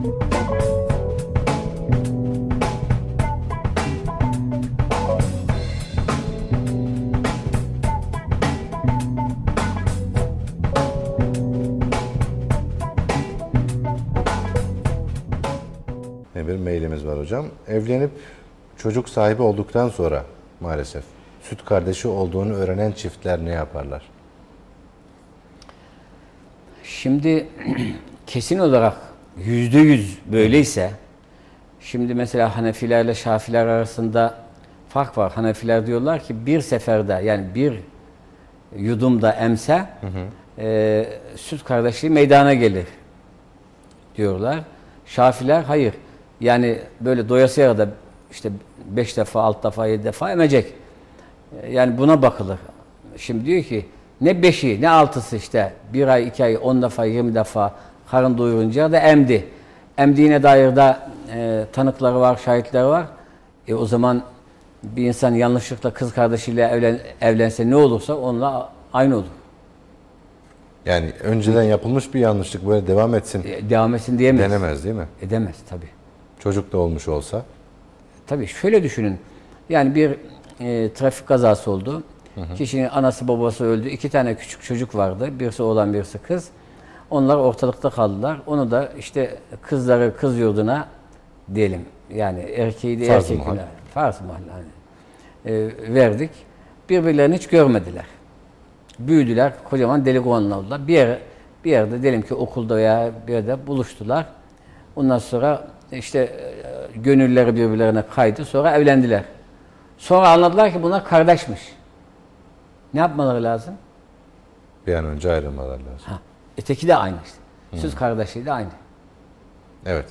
Bir mailimiz var hocam. Evlenip çocuk sahibi olduktan sonra maalesef süt kardeşi olduğunu öğrenen çiftler ne yaparlar? Şimdi kesin olarak yüzde yüz böyleyse şimdi mesela Hanefilerle Şafiler arasında fark var. Hanefiler diyorlar ki bir seferde yani bir yudumda emse e, süt kardeşliği meydana gelir diyorlar. Şafiler hayır. Yani böyle doyasıya da işte beş defa, alt defa, yedi defa emecek. E, Yani buna bakılır. Şimdi diyor ki ne beşi ne altısı işte bir ay, iki ay, on defa, yirmi defa karın doyurunca da emdi. Emdiğine dair de e, tanıkları var, şahitleri var. E, o zaman bir insan yanlışlıkla kız kardeşiyle evlen, evlense ne olursa onunla aynı olur. Yani önceden yapılmış bir yanlışlık böyle devam etsin E, devam etsin diyemeyiz. denemez değil mi? Edemez tabii. Çocuk da olmuş olsa. Tabii şöyle düşünün. Yani bir e, trafik kazası oldu. Kişinin anası babası öldü. İki tane küçük çocuk vardı. Birisi oğlan birisi kız. Onlar ortalıkta kaldılar. Onu da işte kızları kız yurduna diyelim. Yani erkeği de Farz-ı erkek mahal. Farz mahal. hani. E, verdik. Birbirlerini hiç görmediler. Büyüdüler. Kocaman delikanlı oldular. Bir yere, bir yerde diyelim ki okulda veya bir yerde buluştular. Ondan sonra işte e, gönülleri birbirlerine kaydı. Sonra evlendiler. Sonra anladılar ki bunlar kardeşmiş. Ne yapmaları lazım? Bir an önce ayrılmalar lazım. Ha, öteki de aynı işte. Süt kardeşliği de aynı. Evet.